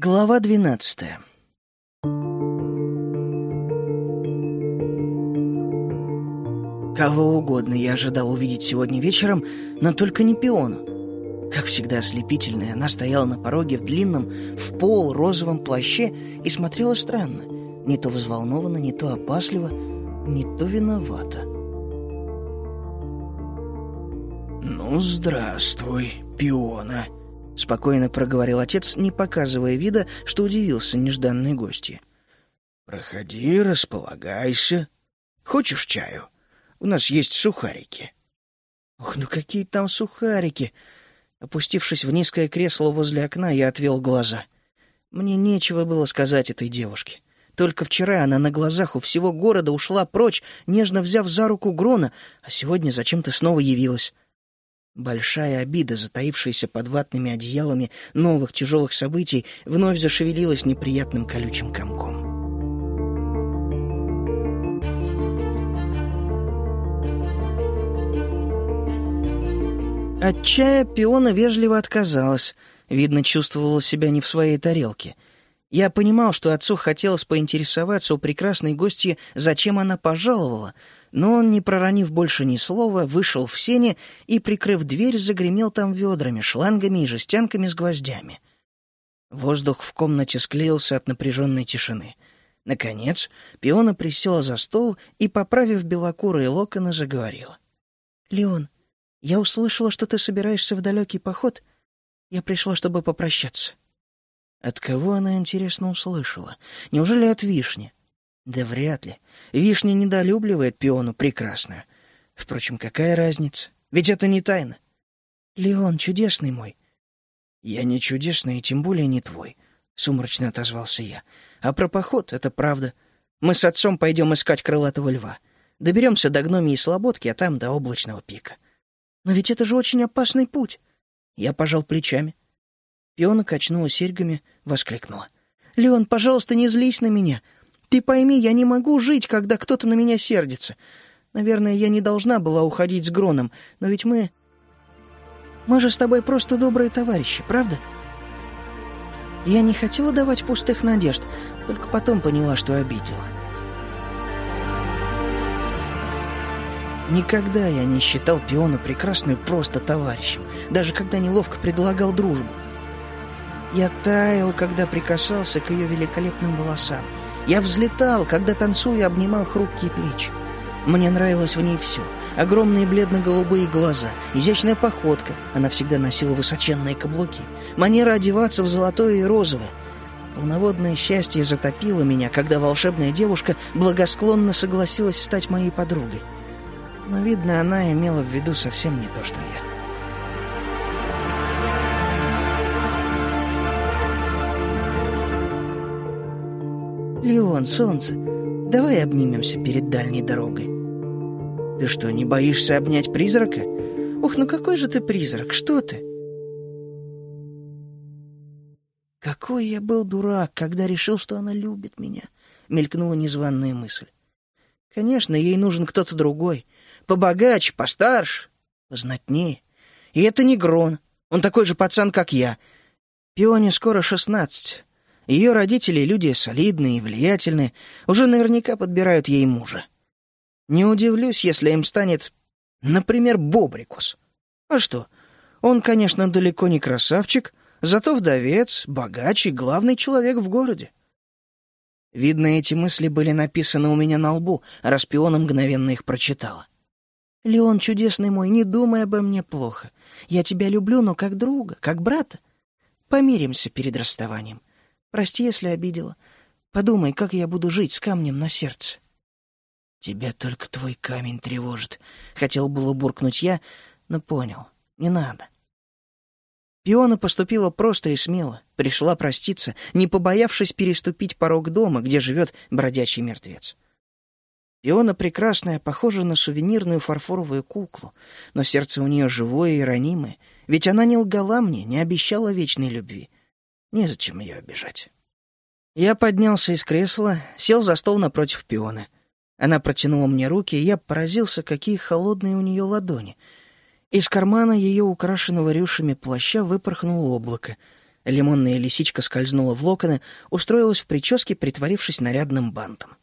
Глава двенадцатая. Кого угодно я ожидал увидеть сегодня вечером, но только не пиону. Как всегда ослепительная, она стояла на пороге в длинном, в пол розовом плаще и смотрела странно. Не то взволнованно, не то опасливо, не то виновата. «Ну, здравствуй, пиона», — спокойно проговорил отец, не показывая вида, что удивился нежданной гости. «Проходи, располагайся. Хочешь чаю? У нас есть сухарики». «Ох, ну какие там сухарики!» Опустившись в низкое кресло возле окна, я отвел глаза. Мне нечего было сказать этой девушке. Только вчера она на глазах у всего города ушла прочь, нежно взяв за руку Грона, а сегодня зачем-то снова явилась. Большая обида, затаившаяся под ватными одеялами новых тяжелых событий, вновь зашевелилась неприятным колючим комком. От чая пиона вежливо отказалась. Видно, чувствовала себя не в своей тарелке. Я понимал, что отцу хотелось поинтересоваться у прекрасной гостьи, зачем она пожаловала — но он, не проронив больше ни слова, вышел в сене и, прикрыв дверь, загремел там ведрами, шлангами и жестянками с гвоздями. Воздух в комнате склеился от напряженной тишины. Наконец, пиона присела за стол и, поправив белокурые локоны, заговорила. «Леон, я услышала, что ты собираешься в далекий поход. Я пришла, чтобы попрощаться». От кого она, интересно, услышала? Неужели от вишни? Да вряд ли. Вишня недолюбливает пиону прекрасную. Впрочем, какая разница? Ведь это не тайна. Леон, чудесный мой. Я не чудесный и тем более не твой, — сумрачно отозвался я. А про поход — это правда. Мы с отцом пойдем искать крылатого льва. Доберемся до гномии слободки, а там до облачного пика. Но ведь это же очень опасный путь. Я пожал плечами. Пиона качнула серьгами, воскликнула. «Леон, пожалуйста, не злись на меня. Ты пойми, я не могу жить, когда кто-то на меня сердится. Наверное, я не должна была уходить с Гроном, но ведь мы... Мы же с тобой просто добрые товарищи, правда? Я не хотела давать пустых надежд, только потом поняла, что обидела. Никогда я не считал Пиона прекрасную просто товарищем, даже когда неловко предлагал дружбу. Я таял, когда прикасался к ее великолепным волосам. Я взлетал, когда танцуя обнимал хрупкие плечи. Мне нравилось в ней все. Огромные бледно-голубые глаза, изящная походка, она всегда носила высоченные каблуки, манера одеваться в золотое и розовое. Полноводное счастье затопило меня, когда волшебная девушка благосклонно согласилась стать моей подругой. Но, видно, она имела в виду совсем не то, что я. «Леон, солнце, давай обнимемся перед дальней дорогой». «Ты что, не боишься обнять призрака? Ух, ну какой же ты призрак, что ты?» «Какой я был дурак, когда решил, что она любит меня», — мелькнула незваная мысль. «Конечно, ей нужен кто-то другой, побогаче, постарше, познатнее. И это не Грон, он такой же пацан, как я. Пионе скоро шестнадцать, ее родители, люди солидные и влиятельные, уже наверняка подбирают ей мужа. Не удивлюсь, если им станет, например, Бобрикус. А что, он, конечно, далеко не красавчик, зато вдовец, богач и главный человек в городе. Видно, эти мысли были написаны у меня на лбу, раз пиона мгновенно их прочитала. «Леон, чудесный мой, не думай обо мне плохо. Я тебя люблю, но как друга, как брата. Помиримся перед расставанием. Прости, если обидела. Подумай, как я буду жить с камнем на сердце. Тебя только твой камень тревожит. Хотел было буркнуть я, но понял. Не надо. Пиона поступила просто и смело. Пришла проститься, не побоявшись переступить порог дома, где живет бродячий мертвец. Пиона прекрасная, похожа на сувенирную фарфоровую куклу, но сердце у нее живое и ранимое, ведь она не лгала мне, не обещала вечной любви. Незачем ее обижать. Я поднялся из кресла, сел за стол напротив пиона. Она протянула мне руки, и я поразился, какие холодные у нее ладони. Из кармана ее украшенного рюшами плаща выпорхнуло облако. Лимонная лисичка скользнула в локоны, устроилась в прическе, притворившись нарядным бантом.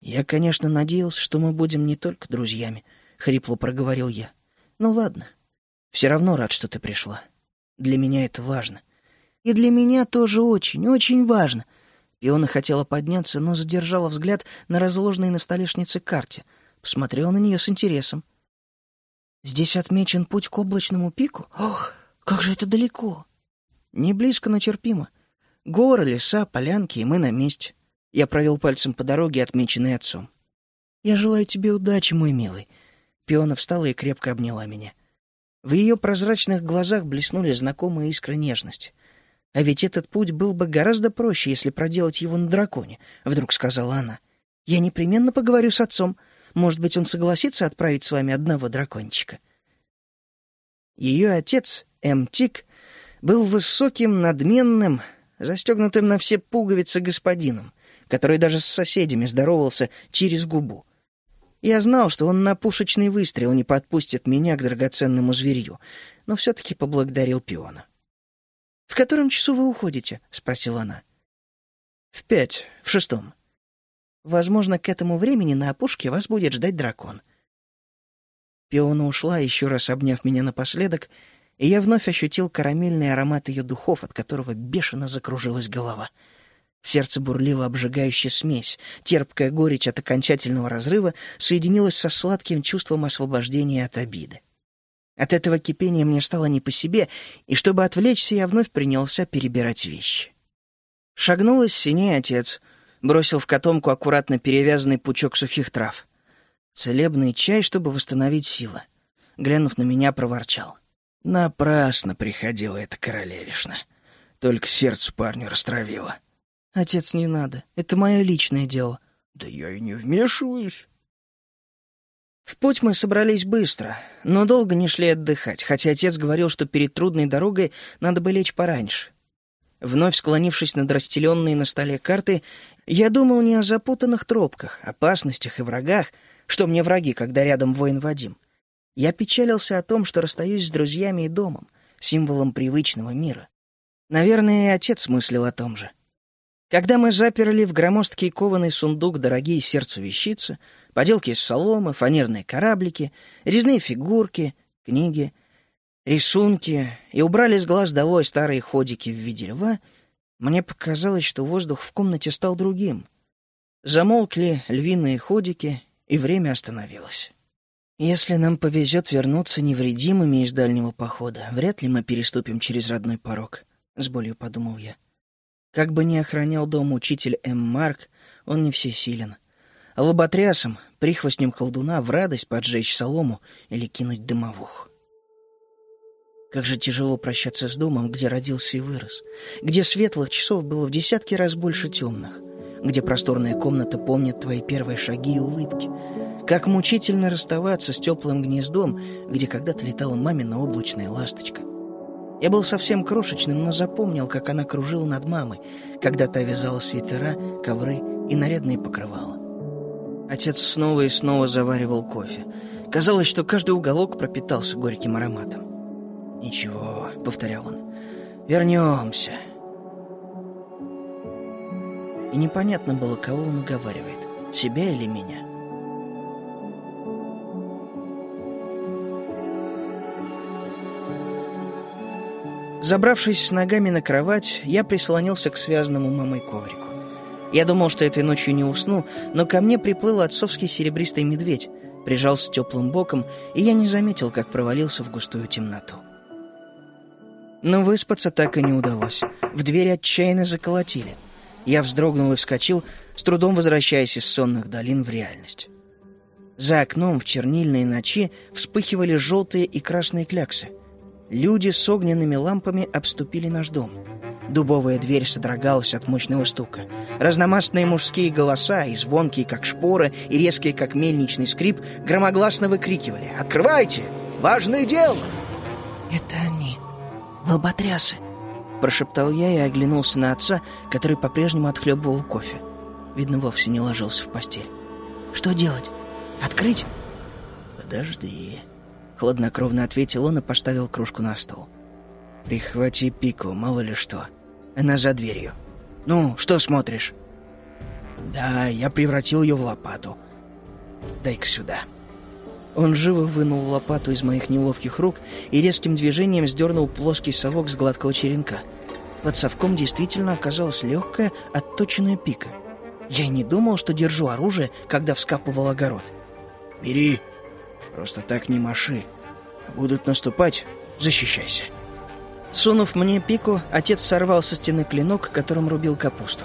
«Я, конечно, надеялся, что мы будем не только друзьями», — хрипло проговорил я. «Ну ладно. Все равно рад, что ты пришла. Для меня это важно. И для меня тоже очень, очень важно». Пиона хотела подняться, но задержала взгляд на разложенной на столешнице карте. Посмотрела на нее с интересом. «Здесь отмечен путь к облачному пику? Ох, как же это далеко!» «Не близко, но терпимо. Горы, леса, полянки, и мы на месте. Я провел пальцем по дороге, отмеченной отцом. «Я желаю тебе удачи, мой милый». Пиона встала и крепко обняла меня. В ее прозрачных глазах блеснули знакомые искры нежности. «А ведь этот путь был бы гораздо проще, если проделать его на драконе», — вдруг сказала она. «Я непременно поговорю с отцом. Может быть, он согласится отправить с вами одного дракончика». Ее отец, М.Тик, был высоким, надменным, застегнутым на все пуговицы господином который даже с соседями здоровался через губу. Я знал, что он на пушечный выстрел не подпустит меня к драгоценному зверью, но все-таки поблагодарил пиона. «В котором часу вы уходите?» — спросила она. «В пять, в шестом. Возможно, к этому времени на опушке вас будет ждать дракон». Пиона ушла, еще раз обняв меня напоследок, и я вновь ощутил карамельный аромат ее духов, от которого бешено закружилась голова — сердце бурлила обжигающая смесь. Терпкая горечь от окончательного разрыва соединилась со сладким чувством освобождения от обиды. От этого кипения мне стало не по себе, и чтобы отвлечься, я вновь принялся перебирать вещи. Шагнул из синей отец, бросил в котомку аккуратно перевязанный пучок сухих трав. Целебный чай, чтобы восстановить силы. Глянув на меня, проворчал. Напрасно приходила эта королевишна. Только сердце парню растравило. «Отец, не надо. Это мое личное дело». «Да я и не вмешиваюсь». В путь мы собрались быстро, но долго не шли отдыхать, хотя отец говорил, что перед трудной дорогой надо бы лечь пораньше. Вновь склонившись над расстеленной на столе карты, я думал не о запутанных тропках, опасностях и врагах, что мне враги, когда рядом воин Вадим. Я печалился о том, что расстаюсь с друзьями и домом, символом привычного мира. Наверное, и отец мыслил о том же. Когда мы заперли в громоздкий кованый сундук дорогие сердцу вещицы, поделки из соломы, фанерные кораблики, резные фигурки, книги, рисунки и убрали с глаз долой старые ходики в виде льва, мне показалось, что воздух в комнате стал другим. Замолкли львиные ходики, и время остановилось. Если нам повезет вернуться невредимыми из дальнего похода, вряд ли мы переступим через родной порог, — с болью подумал я. Как бы ни охранял дом учитель М. Марк, он не всесилен. Лоботрясом, прихвостнем колдуна, в радость поджечь солому или кинуть дымовух. Как же тяжело прощаться с домом, где родился и вырос, где светлых часов было в десятки раз больше темных, где просторная комната помнит твои первые шаги и улыбки, как мучительно расставаться с теплым гнездом, где когда-то летала мамина облачная ласточка. Я был совсем крошечным, но запомнил, как она кружила над мамой, когда та вязала свитера, ковры и нарядные покрывала. Отец снова и снова заваривал кофе. Казалось, что каждый уголок пропитался горьким ароматом. «Ничего», — повторял он, — «вернемся». И непонятно было, кого он уговаривает, себя или меня. Забравшись с ногами на кровать, я прислонился к связанному мамой коврику. Я думал, что этой ночью не усну, но ко мне приплыл отцовский серебристый медведь, прижался теплым боком, и я не заметил, как провалился в густую темноту. Но выспаться так и не удалось. В дверь отчаянно заколотили. Я вздрогнул и вскочил, с трудом возвращаясь из сонных долин в реальность. За окном в чернильной ночи вспыхивали желтые и красные кляксы — Люди с огненными лампами обступили наш дом. Дубовая дверь содрогалась от мощного стука. Разномастные мужские голоса, и звонкие, как шпоры, и резкие, как мельничный скрип, громогласно выкрикивали «Открывайте! Важное дело!» «Это они, лоботрясы!» Прошептал я и оглянулся на отца, который по-прежнему отхлебывал кофе. Видно, вовсе не ложился в постель. «Что делать? Открыть?» «Подожди», Хладнокровно ответил он и поставил кружку на стол. «Прихвати пику, мало ли что. Она за дверью. Ну, что смотришь?» «Да, я превратил ее в лопату. Дай-ка сюда». Он живо вынул лопату из моих неловких рук и резким движением сдернул плоский совок с гладкого черенка. Под совком действительно оказалась легкая, отточенная пика. Я не думал, что держу оружие, когда вскапывал огород. «Бери. Просто так не маши. Будут наступать, защищайся». Сунув мне пику, отец сорвал со стены клинок, которым рубил капусту.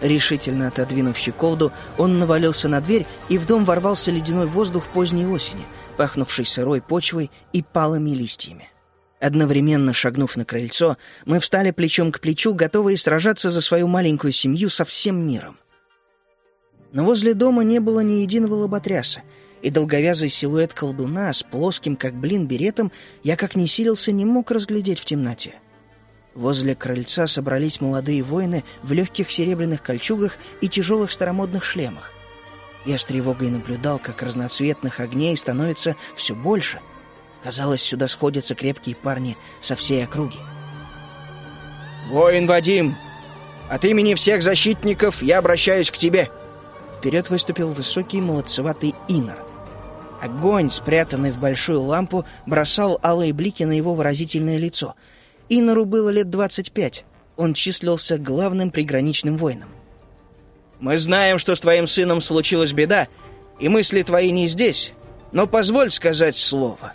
Решительно отодвинув щеколду, он навалился на дверь, и в дом ворвался ледяной воздух поздней осени, пахнувший сырой почвой и палыми листьями. Одновременно шагнув на крыльцо, мы встали плечом к плечу, готовые сражаться за свою маленькую семью со всем миром. Но возле дома не было ни единого лоботряса, и долговязый силуэт колдуна с плоским, как блин, беретом я, как не силился, не мог разглядеть в темноте. Возле крыльца собрались молодые воины в легких серебряных кольчугах и тяжелых старомодных шлемах. Я с тревогой наблюдал, как разноцветных огней становится все больше. Казалось, сюда сходятся крепкие парни со всей округи. «Воин Вадим, от имени всех защитников я обращаюсь к тебе!» Вперед выступил высокий молодцеватый инор. Огонь, спрятанный в большую лампу, бросал алые блики на его выразительное лицо — Инору было лет двадцать пять. Он числился главным приграничным воином. «Мы знаем, что с твоим сыном случилась беда, и мысли твои не здесь, но позволь сказать слово».